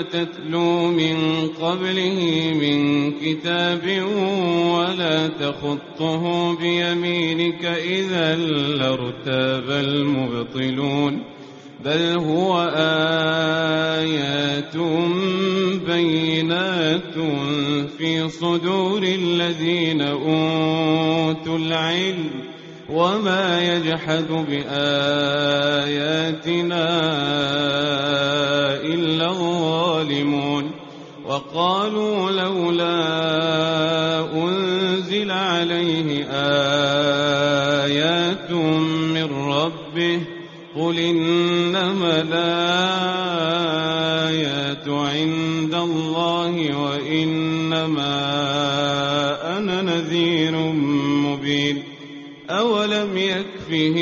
تتلو من قبله من كتاب ولا تخطه بيمينك إذا لارتاب المبطلون بل هو آيات بينات في صدور الذين أوتوا العلم وما يجحد بآياتنا إلا الظالمون وقالوا لولا أنزل عليه آيات من ربه قل إنما الآيات عند الله وإنما أنا نذير مبين أولم يكفهم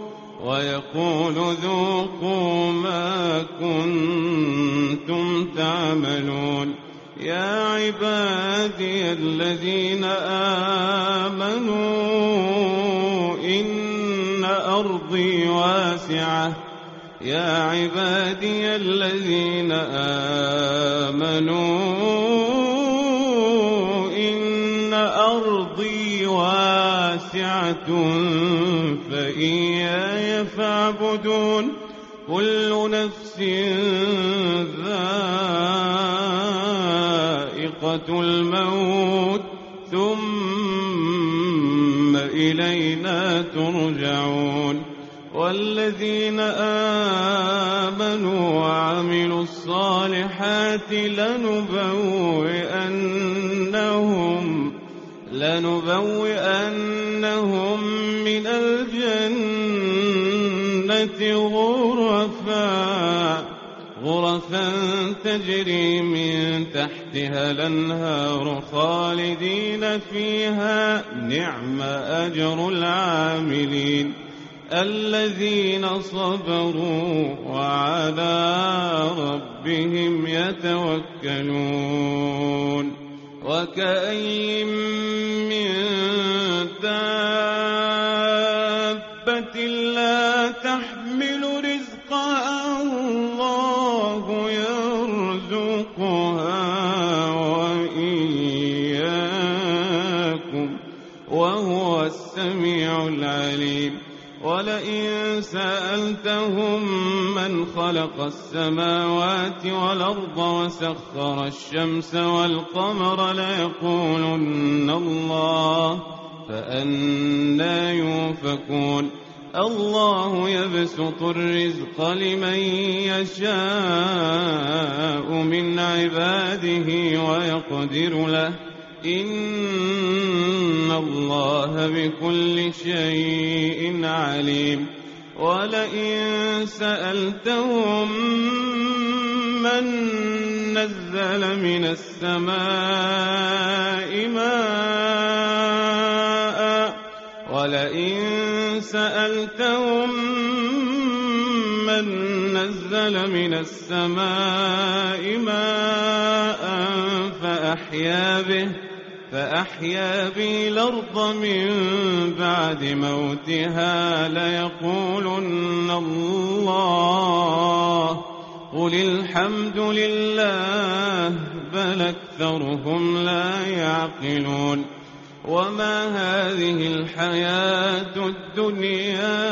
ويقول ذوقوا ما كنتم تعملون. يا عبادي الذين آمنوا إن أرضي واسعة. يا عبادي الذين آمنوا إن أرضي واسعة فإياي فاعبدون كل نفس ذائقة الموت ثم إلينا ترجعون. والذين آمنوا وعملوا الصالحات لنبوئنهم لنبوئنهم غرفا غرفا تجري من تحتها الأنهار خالدين فيها نعم أجر العاملين. الذين صبروا وعلى ربهم يتوكلون. وكأين من دابة لا تحمل سألتهم من خلق السماوات والأرض وسخر الشمس والقمر ليقولن الله فأنا يوفكون. الله يبسط الرزق لمن يشاء من عباده ويقدر له. إن الله بكل شيء عليم. ولئن سألتهم من نزل من السماء ماء ولئن سألتهم من نزل من السماء ماء فأحيا به. فأحيا به الأرض من بعد موتها ليقولن الله. قل الحمد لله بل أكثرهم لا يعقلون. وما هذه الحياة الدنيا؟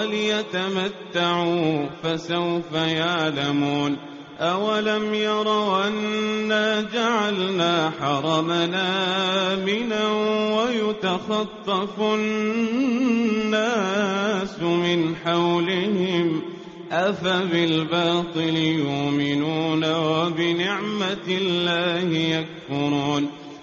وليتمتعوا فسوف يعلمون أولم يروا أنا جعلنا حرمنا آمنا ويتخطف الناس من حولهم أفبالباطل يؤمنون وبنعمة الله يكفرون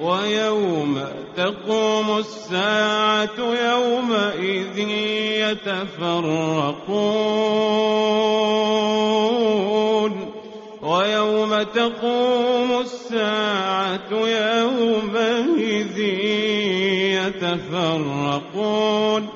ويوم تقوم الساعة يومئذ يتفرقون. ويوم تقوم الساعة يومئذ يتفرقون.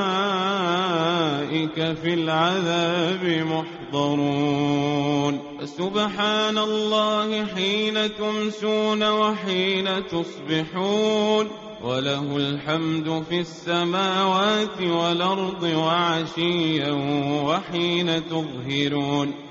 في العذاب محضرون. سبحان الله حين تمسون وحين تصبحون. وله الحمد في السماوات والأرض وعشيا وحين تظهرون.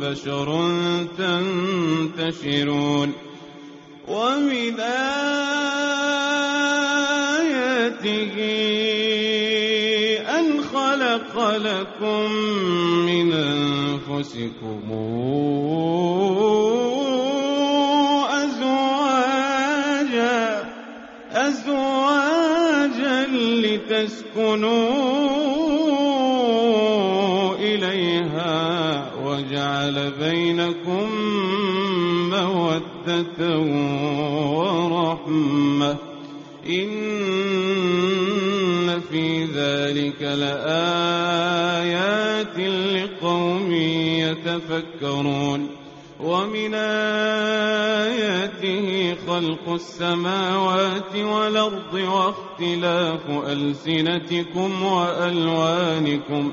بشر تنتشرون ومن آياته أن خلق لكم من أنفسكم أزواجا أزواجا لتسكنوا ورحمة. إن في ذلك لآيات لقوم يتفكرون. ومن آياته خلق السماوات والأرض واختلاف ألسنتكم وألوانكم.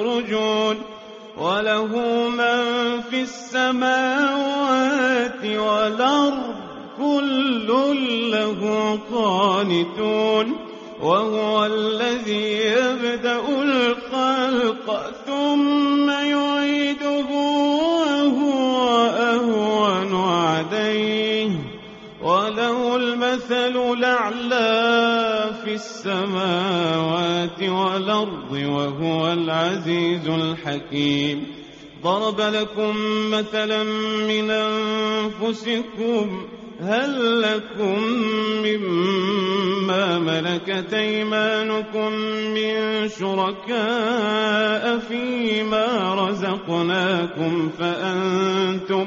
أنتم تخرجون وله من في السماوات والأرض كل له قانتون وهو الذي يبدأ في السماوات والأرض وهو العزيز الحكيم. ضرب لكم مثلا من أنفسكم هل لكم مما ملكت أيمانكم من شركاء فيما رزقناكم فأنتم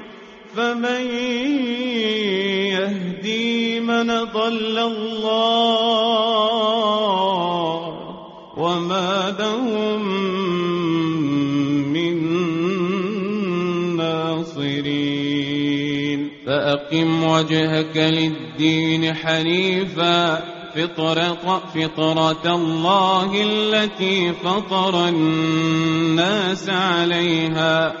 فمن يهدي من ضل الله وما لهم من ناصرين. فأقم وجهك للدين حنيفا فطرة, فطرة الله التي فطر الناس عليها.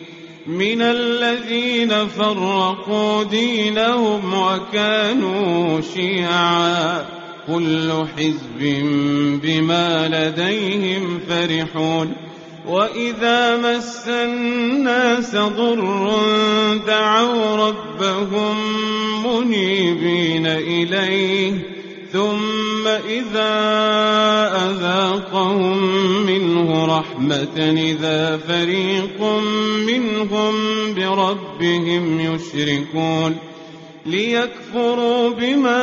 من الذين فرقوا دينهم وكانوا شيعا. كل حزب بما لديهم فرحون. وإذا مس الناس ضر دعوا ربهم منيبين إليه. ثم إذا أذاقهم منه رحمة إذا فريق منهم بربهم يشركون ليكفروا بما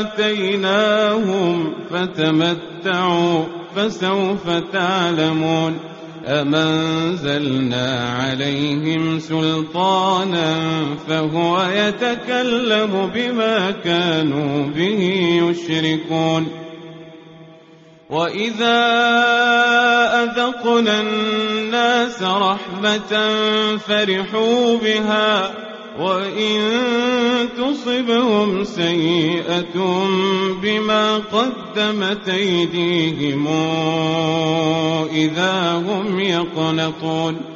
آتيناهم فتمتعوا فسوف تعلمون أمنزلنا عليهم سلطانا فهو يتكلم بما كانوا به يشركون وإذا أذقنا الناس رحمة فرحوا بها وإن تصبهم سيئة بما قدمت أيديهم إذا هم يقنطون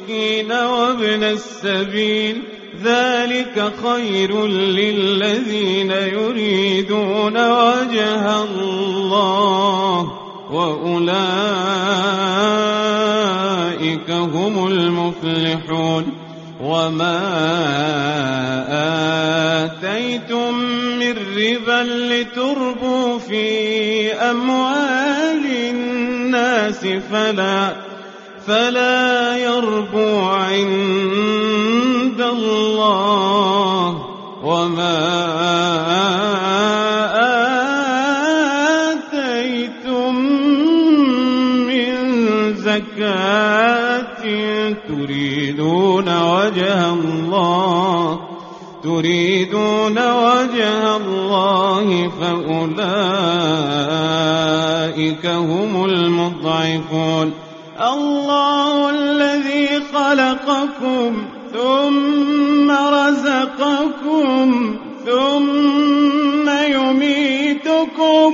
وابن السبيل ذلك خير للذين يريدون وجه الله وأولئك هم المفلحون وما آتيتم من ربا لتربوا في أموال الناس فلا فلا يربو عند الله وما آتيتم من زكاة تريدون وجه الله تريدون وجه الله فأولئك هم المضعفون. الله الذي خلقكم ثم رزقكم ثم يميتكم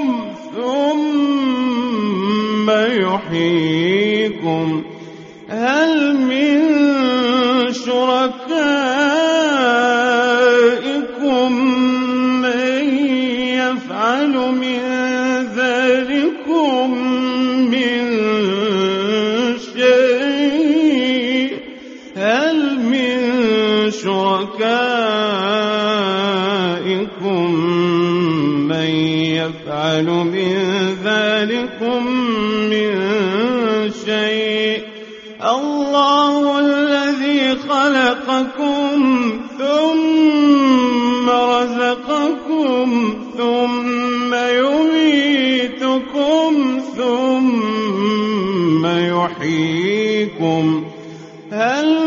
ثم يحييكم. هل من شركائكم من ذلكم من شيء. الله الذي خلقكم ثم رزقكم ثم يميتكم ثم يحييكم. هل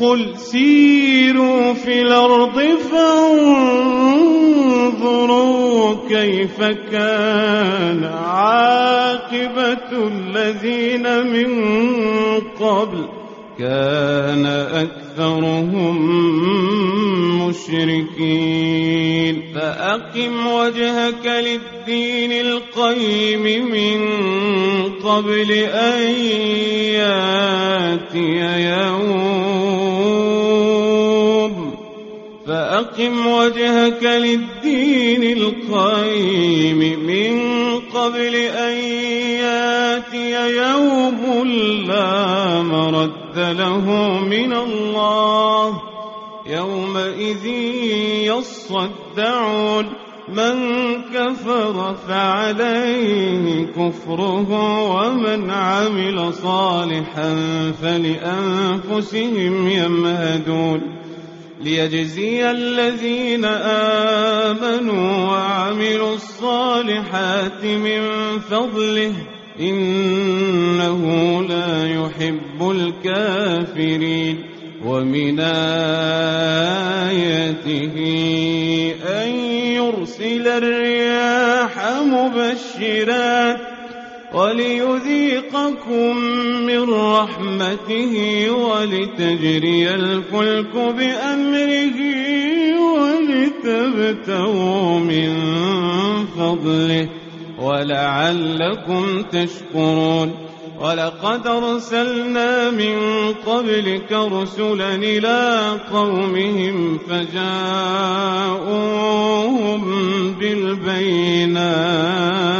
قل سيروا في الأرض فانظروا كيف كان عاقبة الذين من قبل. كان أكثرهم مشركين. فأقم وجهك للدين القيم من قبل أن يأتي يوم فأقم وجهك للدين القيم من قبل أن يأتي يوم لا مرد له من الله. يومئذ يصدعون من كفر فعليه كفره ومن عمل صالحا فلأنفسهم يمهدون. ليجزي الذين آمنوا وعملوا الصالحات من فضله إنه لا يحب الكافرين ومن آياته أن ليرسل الرياح مبشرات وليذيقكم من رحمته ولتجري الفلك بأمره ولتبتغوا من فضله ولعلكم تشكرون. ولقد أرسلنا من قبلك رسلا إلى قومهم فجاءوهم بالبينات.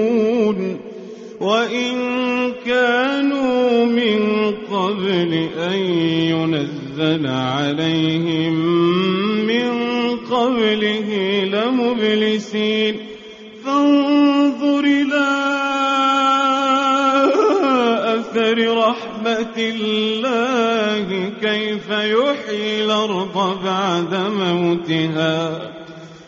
قبل أن ينزل عليهم من قبله لمبلسين. فانظر إلى أثر رحمة الله كيف يحيي الأرض بعد موتها.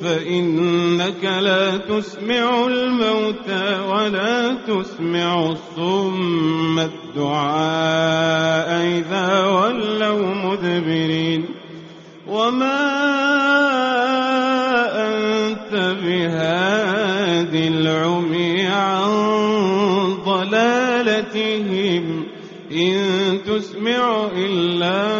فإنك لا تسمع الموتى ولا تسمع الصم الدعاء إذا ولوا مدبرين. وما أنت بهاد العمي عن ضلالتهم إن تسمع إلا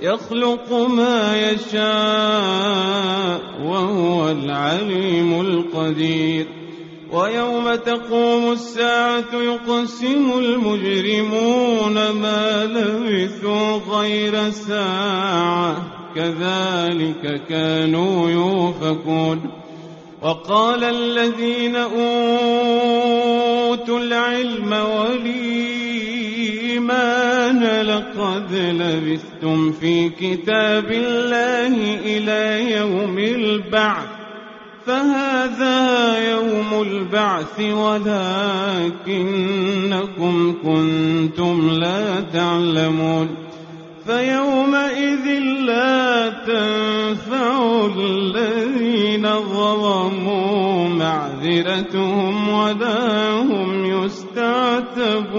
يخلق ما يشاء وهو العليم القدير. ويوم تقوم الساعة يقسم المجرمون ما لبثوا غير ساعة. كذلك كانوا يوفكون. وقال الذين أوتوا العلم والإيمان لقد لبثتم في كتاب الله إلى يوم البعث. فهذا يوم البعث ولكنكم كنتم لا تعلمون. فيومئذ لا تنفع الذين ظلموا معذرتهم ولا هم يستعتبون.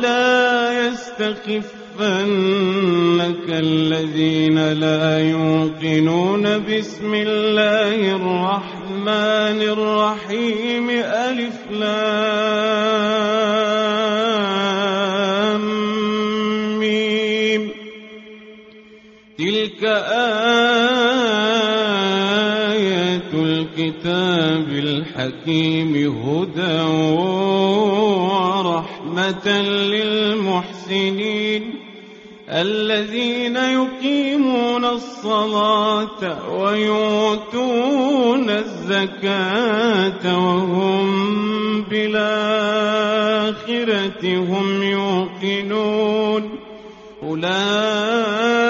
ولا يستخف يَصُدَّنَّكَ الَّذِينَ لَا يُوقِنُونَ بِسْمِ اللَّهِ الرَّحْمَنِ الرَّحِيمِ أَلِفْ لام ميم. تِلْكَ آيَاتُ الْكِتَابِ الْحَكِيمِ هُدًى لِلْمُحْسِنِينَ الذين يقيمون الصلاة ويؤتون الزكاة وهم بالآخرة هم يوقنون. أولئك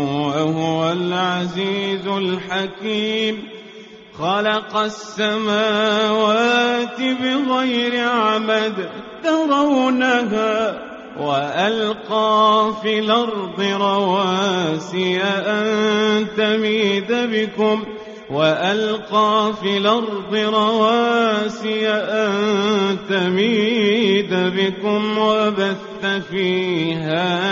وهو العزيز الحكيم. خلق السماوات بغير عمد ترونها وألقى في الأرض رواسي أن تميد بكم وألقى في الأرض رواسي أن تميد بكم وبث فيها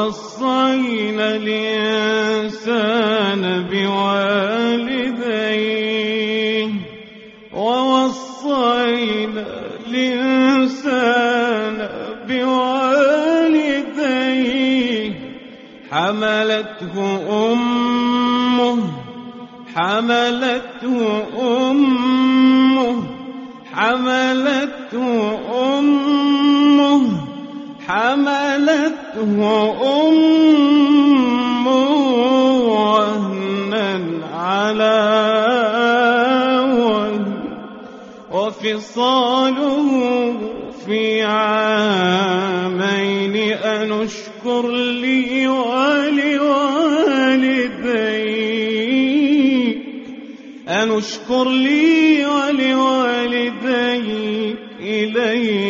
ووصينا الإنسان بوالديه. ووصينا الإنسان بوالديه. حملته أمه حملته أمه حملته أمه حملته أمه وهنا على وهن وفصاله في عامين أن اشكر لي ولوالديك أن اشكر لي ولوالديك إلي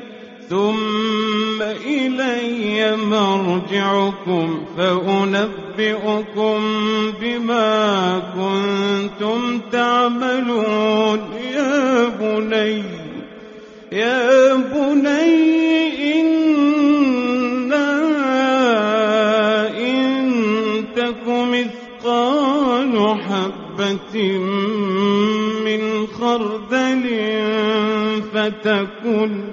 ثم إلي مرجعكم فأنبئكم بما كنتم تعملون. يا بني يا بني إنا إن تك مثقال حبة من خردل فتكن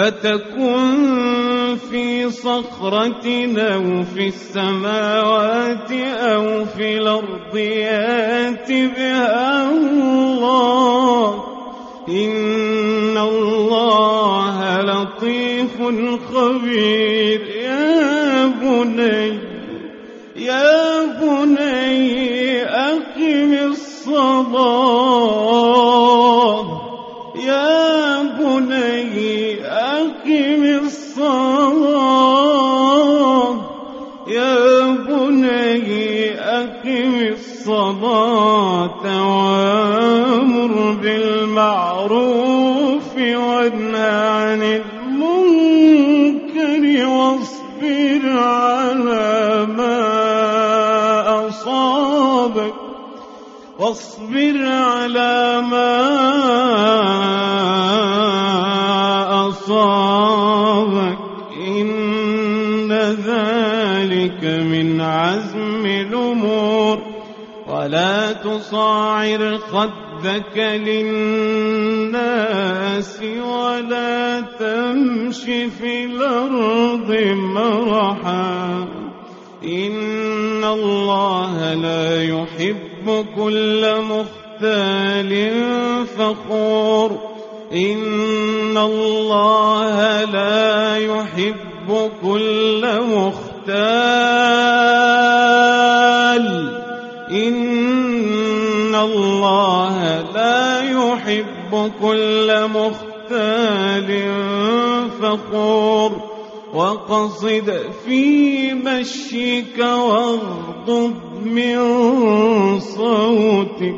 فتكن في صخرة أو في السماوات أو في الأرض يات بها الله. إن الله لطيف خبير. يا بني يا بني أقم الصلاة. أقم الصلاة. يا بني أقم الصلاة وأمر بالمعروف وانهى عن المنكر واصبر على ما أصابك. واصبر على ما ولا تصاعر خدك للناس ولا تمش في الأرض مرحا إن الله لا يحب كل مختال فخور إن الله لا يحب كل مختال يحب كل مختال فخور وقصد في مشيك واغضب من صوتك.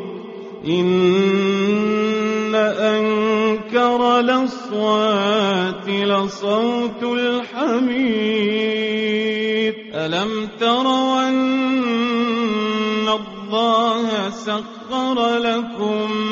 إن أنكر الأصوات لصوت الحميد. ألم تروا أن الله سخر لكم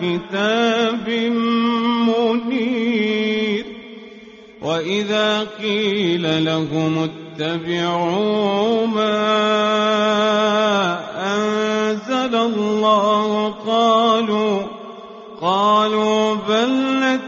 كتاب منير وإذا قيل لهم اتبعوا ما أنزل الله قالوا قالوا بل نتبع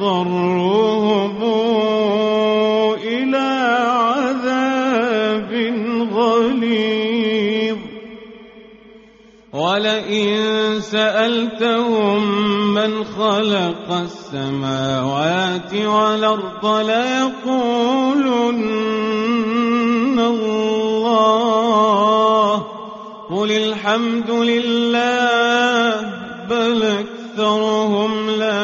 نضطرهم إلى عذاب غليظ. ولئن سألتهم من خلق السماوات والأرض ليقولن الله. قل الحمد لله بل أكثرهم لا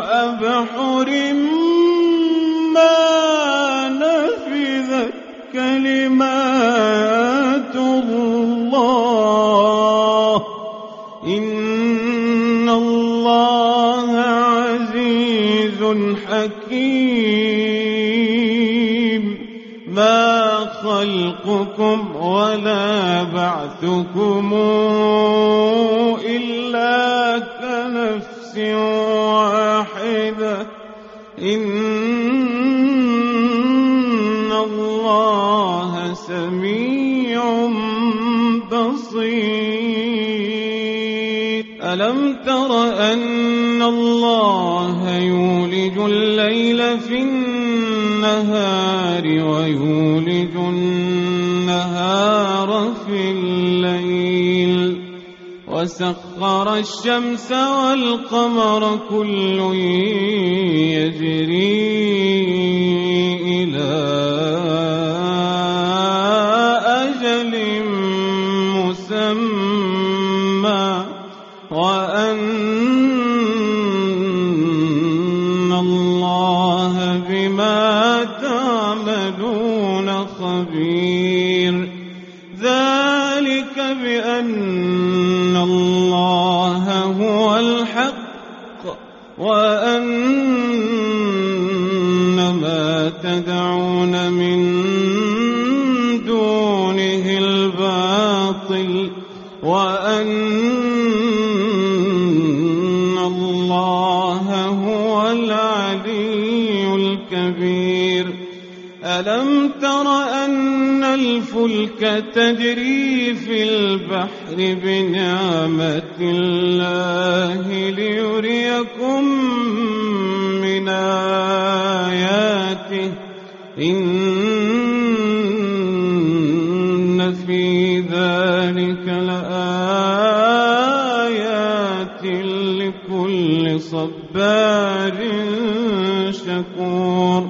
سبعة أبحر ما نفذت كلمات الله. إن الله عزيز حكيم. ما خلقكم ولا بعثكم إلا كنفس إن الله سميع بصير ألم تر أن الله يولج الليل في النهار ويولج النهار وسخر الشمس والقمر كل يجري إلى ألم تر أن الفلك تجري في البحر بنعمة الله ليريكم من آياته إن في ذلك لآيات لكل صبار شكور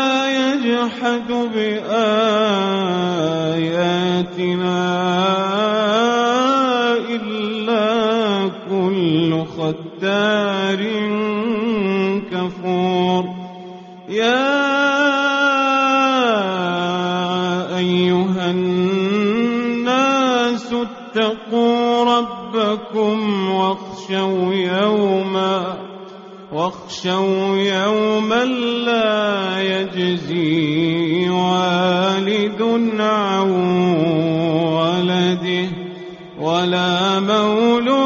يجحد بآياتنا إلا كل ختار كفور. يا أيها الناس اتقوا ربكم واخشوا يوما واخشوا يوما لا يجزي والد عن ولده ولا مولود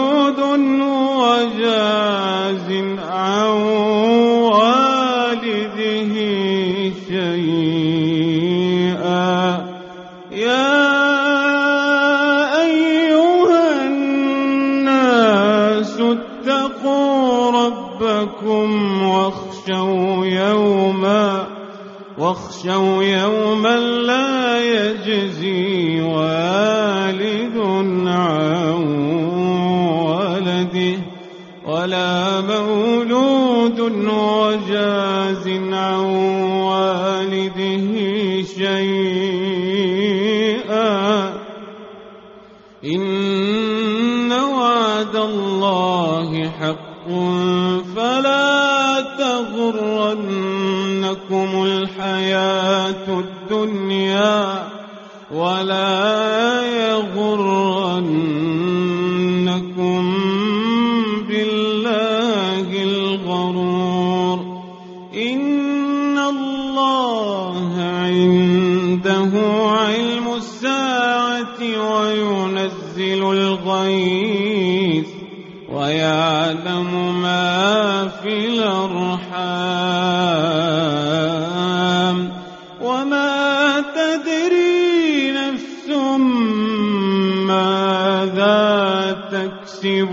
واخشوا يوما لا يجزي والد عن ولده ولا مولود وجاز عن والده شيئا. إن وعد الله حق الحياة الدنيا ولا يغرنكم بالله الغرور. إن الله عنده علم الساعة وينزل الغيث ويعلم ما في الأرحام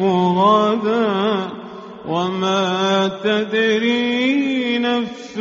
غدا وما تدري نفس